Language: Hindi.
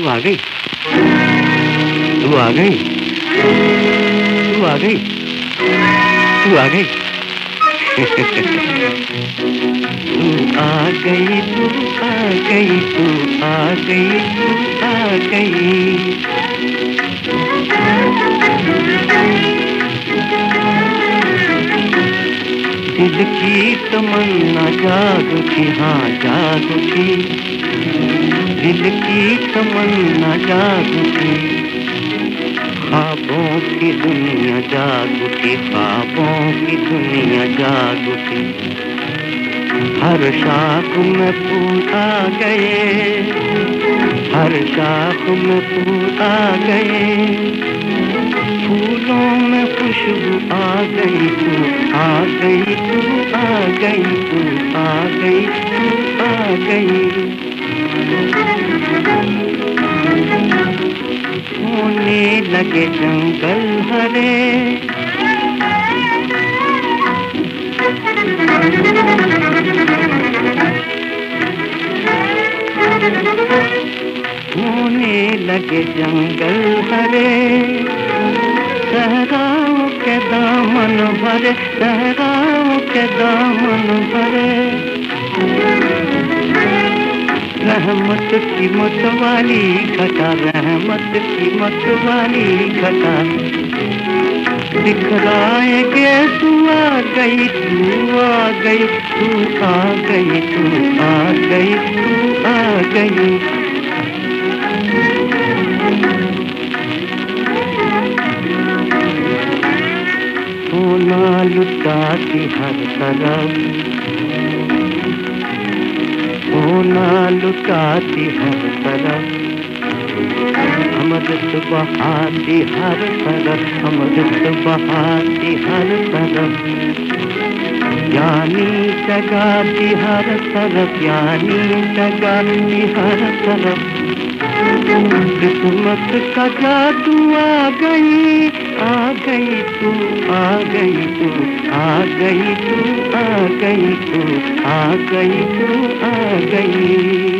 तू आ गई। तू आ गई। तू आ गई। तू आ गई। तू आ गई, तू आ गई, तू आ गई, तू आ गई। दिल की तमन्ना जाग उठी हाँ जाग उठी दिल की तमन्ना जाग उठी ख्वाबों की दुनिया जाग उठी ख्वाबों की दुनिया जाग उठी हर शाख में आ गए, हर शाख में आ गए। फूलों में खुशबू आ गई तू, आ गई तू, आ गई तू, आ गई तू, आ गई। होने लगे जंगल हरे। होने लगे जंगल हरे। सहराओं के दामन भरे, सहराओं के दामन भरे। रहमत की मत वाली घटा रहमत की मत वाली घटा। दिखलाएँगे तू आ गई, तू आ गई, तू आ गई, तू आ गई, तू आ गई। सोना लुटाती हर तरफ़। सोना लुकाती हर तरफ़। अमृत बहाती हर तरफ़। अमृत बहाती हर तरफ़। यानी जगाती हर तरफ़, यानी जगाती हर तरफ़। किस्मत का जादू आ गई आ गई तू, आ गई तू, आ गई तू, आ गई तू, आ गई तू, आ गई।